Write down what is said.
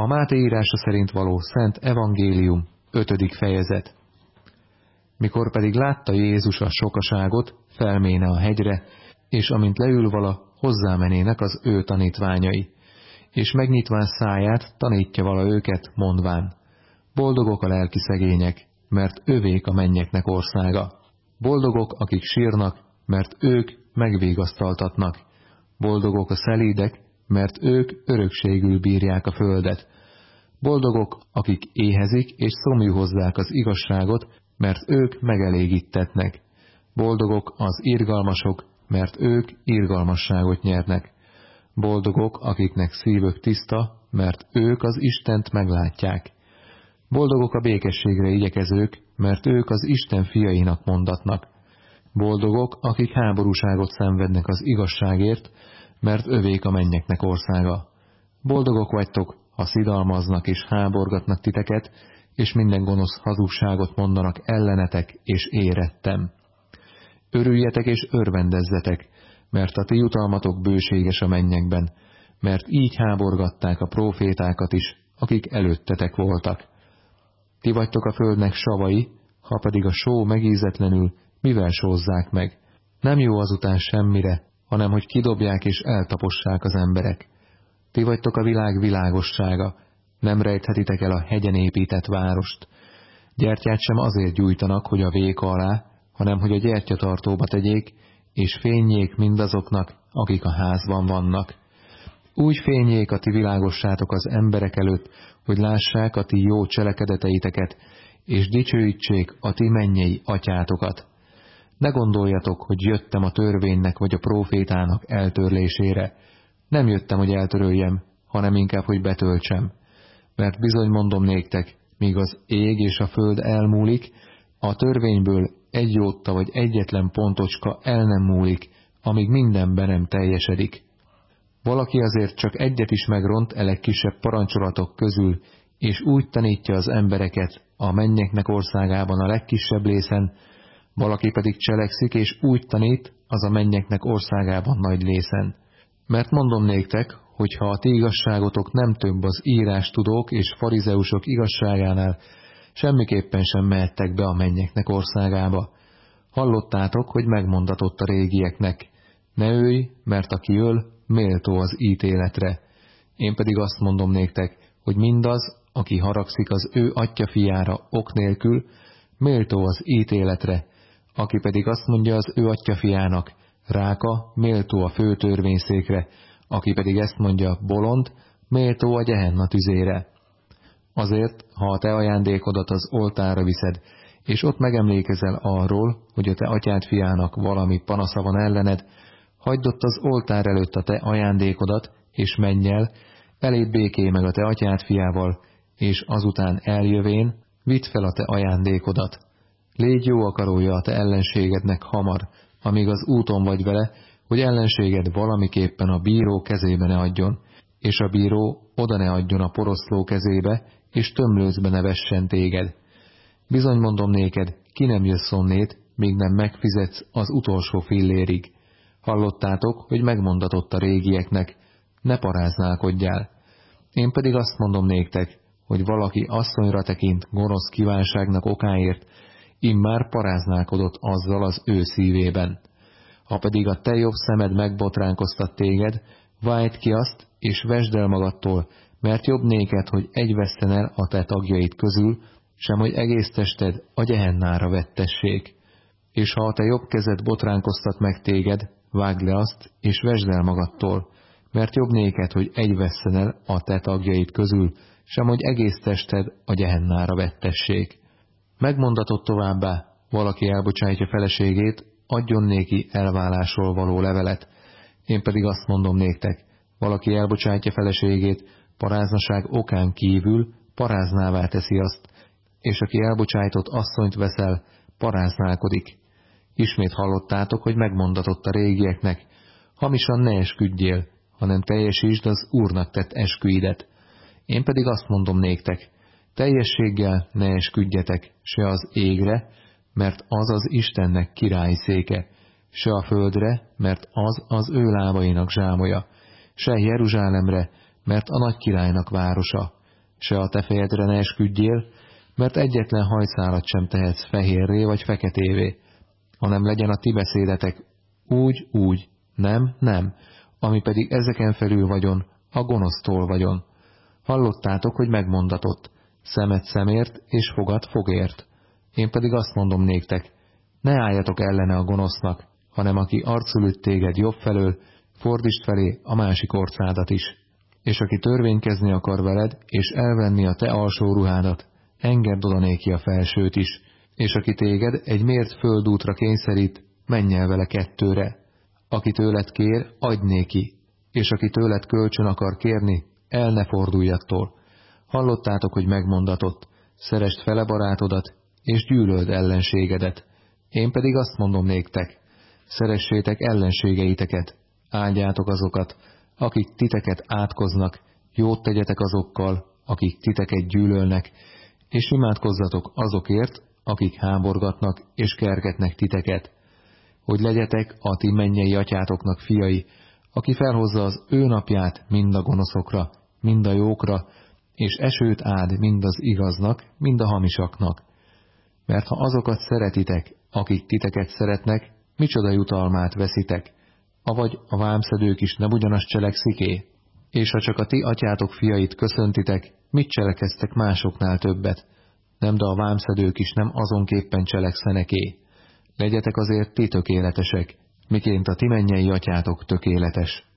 A Máté írása szerint való Szent Evangélium, 5. fejezet. Mikor pedig látta Jézus a sokaságot, felméne a hegyre, és amint leül vala, hozzámenének az ő tanítványai, és megnyitván száját tanítja vala őket, mondván, boldogok a lelki szegények, mert övék a mennyeknek országa. Boldogok, akik sírnak, mert ők megvégasztaltatnak. Boldogok a szelídek, mert ők örökségül bírják a földet. Boldogok, akik éhezik és szomjú hozzák az igazságot, mert ők megelégítetnek. Boldogok az irgalmasok, mert ők irgalmasságot nyernek. Boldogok, akiknek szívük tiszta, mert ők az Istent meglátják. Boldogok a békességre igyekezők, mert ők az Isten fiainak mondatnak. Boldogok, akik háborúságot szenvednek az igazságért, mert övék a mennyeknek országa. Boldogok vagytok, ha szidalmaznak és háborgatnak titeket, és minden gonosz hazugságot mondanak ellenetek, és érettem. Örüljetek és örvendezzetek, mert a ti jutalmatok bőséges a mennyekben, mert így háborgatták a profétákat is, akik előttetek voltak. Ti vagytok a földnek savai, ha pedig a só megízetlenül, mivel sózzák meg. Nem jó azután semmire, hanem hogy kidobják és eltapossák az emberek. Ti vagytok a világ világossága, nem rejthetitek el a hegyen épített várost. Gyertyát sem azért gyújtanak, hogy a véka alá, hanem hogy a gyertyatartóba tegyék, és fényék mindazoknak, akik a házban vannak. Úgy fényék a ti világossátok az emberek előtt, hogy lássák a ti jó cselekedeteiteket, és dicsőítsék a ti mennyei atyátokat. Ne gondoljatok, hogy jöttem a törvénynek vagy a profétának eltörlésére. Nem jöttem, hogy eltöröljem, hanem inkább, hogy betöltsem. Mert bizony mondom néktek, míg az ég és a föld elmúlik, a törvényből egy jótta vagy egyetlen pontocska el nem múlik, amíg mindenben nem teljesedik. Valaki azért csak egyet is megront e legkisebb parancsolatok közül, és úgy tanítja az embereket a mennyeknek országában a legkisebb lészen, valaki pedig cselekszik, és úgy tanít, az a mennyeknek országában nagy lészen. Mert mondom néktek, hogy ha a ti igazságotok nem több az írás tudók és farizeusok igazságánál, semmiképpen sem mehettek be a mennyeknek országába. Hallottátok, hogy megmondatott a régieknek, ne őj, mert aki öl, méltó az ítéletre. Én pedig azt mondom néktek, hogy mindaz, aki haragszik az ő atya fiára ok nélkül, méltó az ítéletre, aki pedig azt mondja az ő atya fiának, ráka, méltó a főtörvényszékre, aki pedig ezt mondja, bolond, méltó a gyehenna tüzére. Azért, ha a te ajándékodat az oltára viszed, és ott megemlékezel arról, hogy a te atyád fiának valami panasza van ellened, hagyd ott az oltár előtt a te ajándékodat, és menj el, eléd béké meg a te atyád fiával, és azután eljövén, vidd fel a te ajándékodat. Légy jó akarója a te ellenségednek hamar, amíg az úton vagy vele, hogy ellenséged valamiképpen a bíró kezébe ne adjon, és a bíró oda ne adjon a poroszló kezébe, és tömlőzbe ne vessen téged. Bizony mondom néked, ki nem jössz onnét, míg nem megfizetsz az utolsó fillérig. Hallottátok, hogy megmondatott a régieknek, ne paráználkodjál. Én pedig azt mondom néktek, hogy valaki asszonyra tekint gonosz kívánságnak okáért, immár paráználkodott azzal az ő szívében. Ha pedig a te jobb szemed megbotránkoztat téged, vájt ki azt, és vesd el magadtól, mert jobb néked, hogy egy veszten el a te tagjait közül, sem hogy egész tested a gyehennára vettessék. És ha a te jobb kezed botránkoztat meg téged, vágd le azt, és vesd el magadtól, mert jobb néked, hogy egy vesszen el a te tagjait közül, sem hogy egész tested a gyehennára vettessék. Megmondatott továbbá, valaki elbocsátja feleségét, adjon néki elválásról való levelet. Én pedig azt mondom néktek, valaki elbocsátja feleségét, paráznaság okán kívül paráznává teszi azt, és aki elbocsájtott asszonyt veszel, paráználkodik. Ismét hallottátok, hogy megmondatott a régieknek, hamisan ne esküdjél, hanem teljesítsd az Úrnak tett esküidet. Én pedig azt mondom néktek, teljességgel ne esküdjetek se az égre, mert az az Istennek királyi széke, se a földre, mert az az ő lábainak zsámoja, se Jeruzsálemre, mert a nagy királynak városa. se a te fejedre ne esküdjél, mert egyetlen hajszálat sem tehetsz fehérré vagy feketévé, hanem legyen a ti beszédetek úgy, úgy, nem, nem, ami pedig ezeken felül vagyon, a gonosztól vagyon. Hallottátok, hogy megmondatott, szemet szemért és fogad fogért. Én pedig azt mondom néktek, ne álljatok ellene a gonosznak, hanem aki arcul üt téged jobb felől, fordítsd felé a másik orcádat is. És aki törvénykezni akar veled, és elvenni a te alsó ruhádat, engedd oda néki a felsőt is, és aki téged egy mért földútra kényszerít, menj el vele kettőre. Aki tőled kér, adj néki, és aki tőled kölcsön akar kérni, el ne forduljatól. Hallottátok, hogy megmondatott, szerest fele barátodat, és gyűlöld ellenségedet. Én pedig azt mondom néktek, szeressétek ellenségeiteket, áldjátok azokat, akik titeket átkoznak, jót tegyetek azokkal, akik titeket gyűlölnek, és imádkozzatok azokért, akik háborgatnak és kergetnek titeket, hogy legyetek a ti mennyei atyátoknak fiai, aki felhozza az ő napját mind a gonoszokra, mind a jókra, és esőt áld mind az igaznak, mind a hamisaknak. Mert ha azokat szeretitek, akik titeket szeretnek, micsoda jutalmát veszitek, avagy a vámszedők is nem ugyanazt cseleksziké? És ha csak a ti atyátok fiait köszöntitek, mit cselekeztek másoknál többet? Nem, de a vámszedők is nem azonképpen cselekszeneké. Legyetek azért ti tökéletesek, miként a ti mennyei atyátok tökéletes.